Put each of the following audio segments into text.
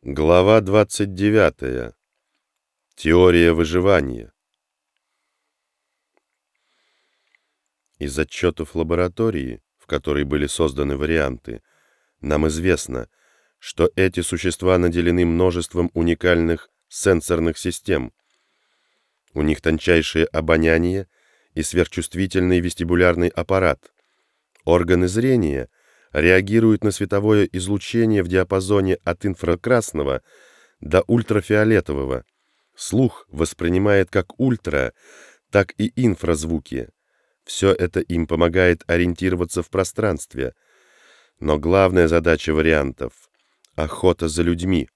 Глава 29. Теория выживания. Из отчетов лаборатории, в которой были созданы варианты, нам известно, что эти существа наделены множеством уникальных сенсорных систем. У них тончайшее обоняние и сверхчувствительный вестибулярный аппарат. Органы зрения реагируют на световое излучение в диапазоне от инфракрасного до ультрафиолетового. Слух воспринимает как ультра, так и инфразвуки. Все это им помогает ориентироваться в пространстве. Но главная задача вариантов — охота за людьми.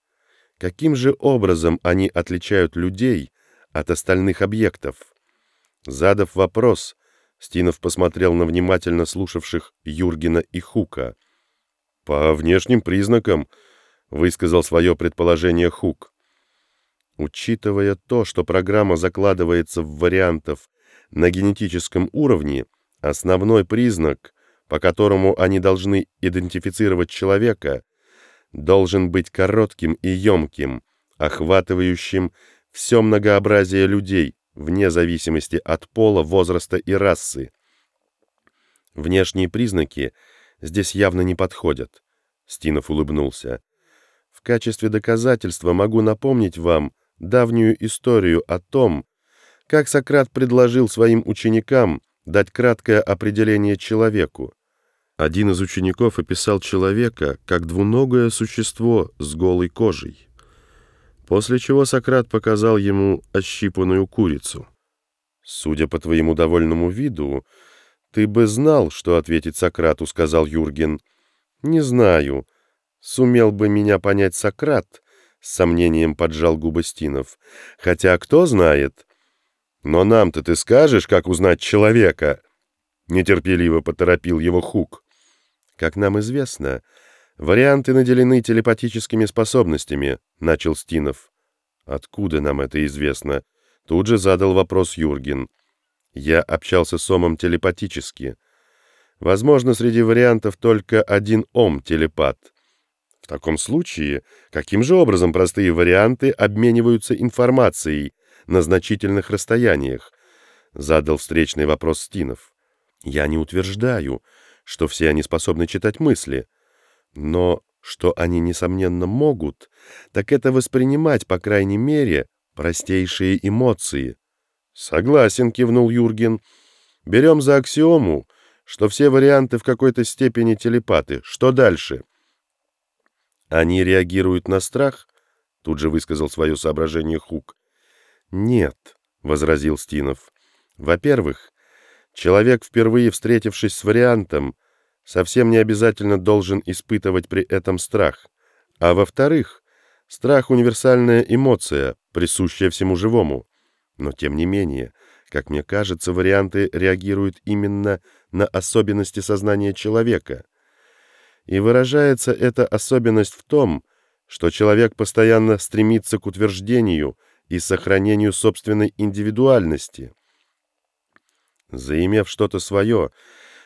Каким же образом они отличают людей от остальных объектов? Задав вопрос, Стинов посмотрел на внимательно слушавших Юргена и Хука. «По внешним признакам», — высказал свое предположение Хук. Учитывая то, что программа закладывается в вариантов на генетическом уровне, основной признак, по которому они должны идентифицировать человека, должен быть коротким и емким, охватывающим все многообразие людей, вне зависимости от пола, возраста и расы. Внешние признаки здесь явно не подходят. Стинов улыбнулся. В качестве доказательства могу напомнить вам давнюю историю о том, как Сократ предложил своим ученикам дать краткое определение человеку. Один из учеников описал человека как двуногое существо с голой кожей после чего Сократ показал ему ощипанную курицу. «Судя по твоему довольному виду, ты бы знал, что ответить Сократу», — сказал Юрген. «Не знаю. Сумел бы меня понять Сократ», — с сомнением поджал губы Стинов. «Хотя кто знает?» «Но нам-то ты скажешь, как узнать человека?» Нетерпеливо поторопил его Хук. «Как нам известно, — «Варианты наделены телепатическими способностями», — начал Стинов. «Откуда нам это известно?» — тут же задал вопрос Юрген. «Я общался с Омом телепатически. Возможно, среди вариантов только один Ом-телепат. В таком случае, каким же образом простые варианты обмениваются информацией на значительных расстояниях?» — задал встречный вопрос Стинов. «Я не утверждаю, что все они способны читать мысли». Но что они, несомненно, могут, так это воспринимать, по крайней мере, простейшие эмоции. «Согласен», — кивнул Юрген. «Берем за аксиому, что все варианты в какой-то степени телепаты. Что дальше?» «Они реагируют на страх?» — тут же высказал свое соображение Хук. «Нет», — возразил Стинов. «Во-первых, человек, впервые встретившись с вариантом, совсем не обязательно должен испытывать при этом страх. А во-вторых, страх — универсальная эмоция, присущая всему живому. Но тем не менее, как мне кажется, варианты реагируют именно на особенности сознания человека. И выражается эта особенность в том, что человек постоянно стремится к утверждению и сохранению собственной индивидуальности. Заимев что-то свое —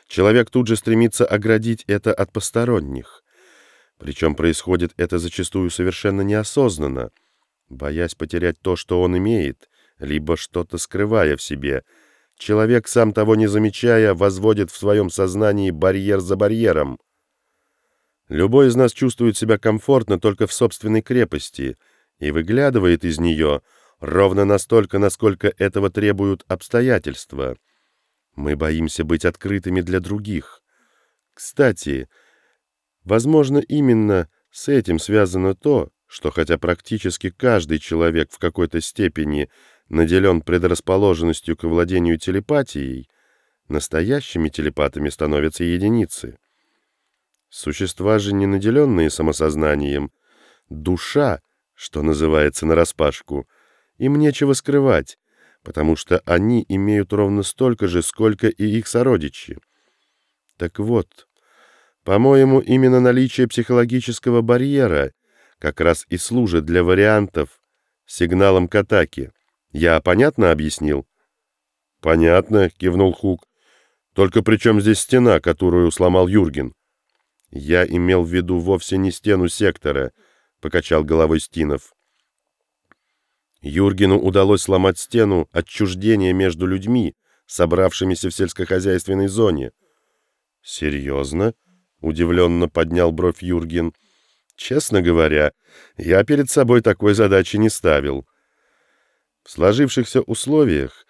Человек тут же стремится оградить это от посторонних. Причем происходит это зачастую совершенно неосознанно, боясь потерять то, что он имеет, либо что-то скрывая в себе. Человек, сам того не замечая, возводит в своем сознании барьер за барьером. Любой из нас чувствует себя комфортно только в собственной крепости и выглядывает из нее ровно настолько, насколько этого требуют обстоятельства. Мы боимся быть открытыми для других. Кстати, возможно, именно с этим связано то, что хотя практически каждый человек в какой-то степени наделен предрасположенностью к владению телепатией, настоящими телепатами становятся единицы. Существа же, не наделенные самосознанием, душа, что называется нараспашку, им нечего скрывать, потому что они имеют ровно столько же, сколько и их сородичи. Так вот, по-моему, именно наличие психологического барьера как раз и служит для вариантов сигналом к атаке. Я понятно объяснил? «Понятно», — кивнул Хук. «Только при чем здесь стена, которую сломал Юрген?» «Я имел в виду вовсе не стену сектора», — покачал головой Стинов. Юргену удалось сломать стену отчуждения между людьми, собравшимися в сельскохозяйственной зоне. «Серьезно?» — удивленно поднял бровь Юрген. «Честно говоря, я перед собой такой задачи не ставил. В сложившихся условиях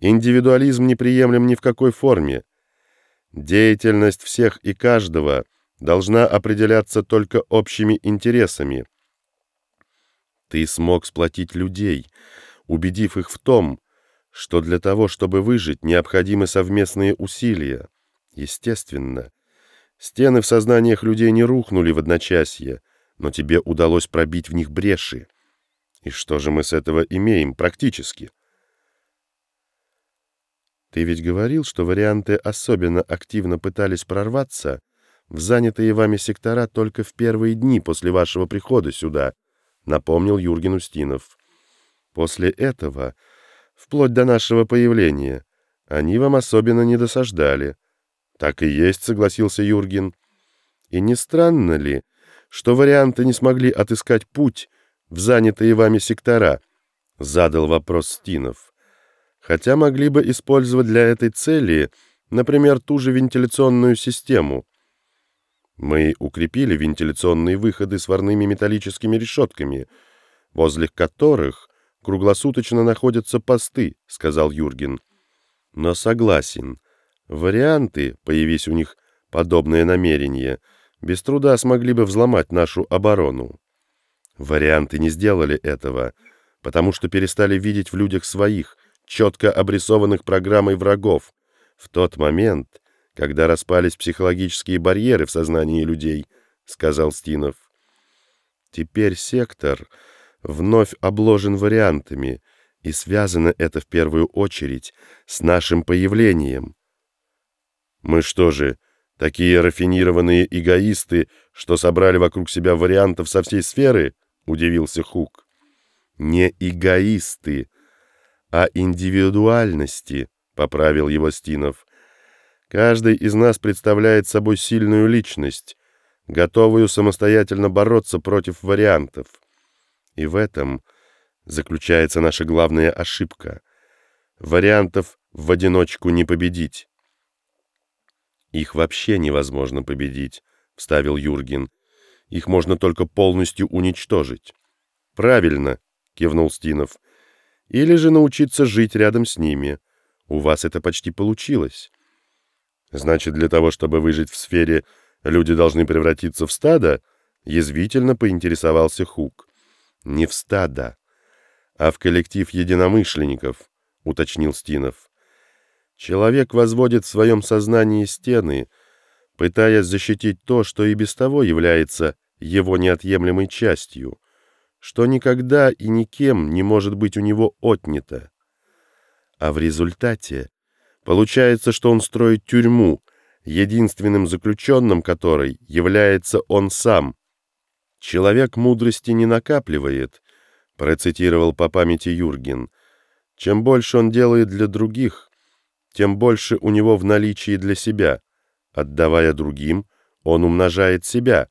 индивидуализм неприемлем ни в какой форме. Деятельность всех и каждого должна определяться только общими интересами. Ты смог сплотить людей, убедив их в том, что для того, чтобы выжить, необходимы совместные усилия. Естественно, стены в сознаниях людей не рухнули в одночасье, но тебе удалось пробить в них бреши. И что же мы с этого имеем практически? Ты ведь говорил, что варианты особенно активно пытались прорваться в занятые вами сектора только в первые дни после вашего прихода сюда, напомнил Юрген Устинов. После этого, вплоть до нашего появления, они вам особенно не досаждали. Так и есть, согласился Юрген. И не странно ли, что варианты не смогли отыскать путь в занятые вами сектора? Задал вопрос Стинов хотя могли бы использовать для этой цели, например, ту же вентиляционную систему. Мы укрепили вентиляционные выходы сварными металлическими решетками, возле которых круглосуточно находятся посты, сказал Юрген. Но согласен, варианты, появись у них подобное намерение, без труда смогли бы взломать нашу оборону. Варианты не сделали этого, потому что перестали видеть в людях своих, четко обрисованных программой врагов, в тот момент, когда распались психологические барьеры в сознании людей, сказал Стинов. Теперь сектор вновь обложен вариантами, и связано это в первую очередь с нашим появлением. Мы что же, такие рафинированные эгоисты, что собрали вокруг себя вариантов со всей сферы? Удивился Хук. Не эгоисты, о индивидуальности», — поправил его Стинов. «Каждый из нас представляет собой сильную личность, готовую самостоятельно бороться против вариантов. И в этом заключается наша главная ошибка. Вариантов в одиночку не победить». «Их вообще невозможно победить», — вставил Юрген. «Их можно только полностью уничтожить». «Правильно», — кивнул Стинов или же научиться жить рядом с ними. У вас это почти получилось. Значит, для того, чтобы выжить в сфере, люди должны превратиться в стадо? Язвительно поинтересовался Хук. Не в стадо, а в коллектив единомышленников, уточнил Стинов. Человек возводит в своем сознании стены, пытаясь защитить то, что и без того является его неотъемлемой частью — что никогда и никем не может быть у него отнято. А в результате получается, что он строит тюрьму, единственным заключенным которой является он сам. «Человек мудрости не накапливает», — процитировал по памяти Юрген. «Чем больше он делает для других, тем больше у него в наличии для себя. Отдавая другим, он умножает себя».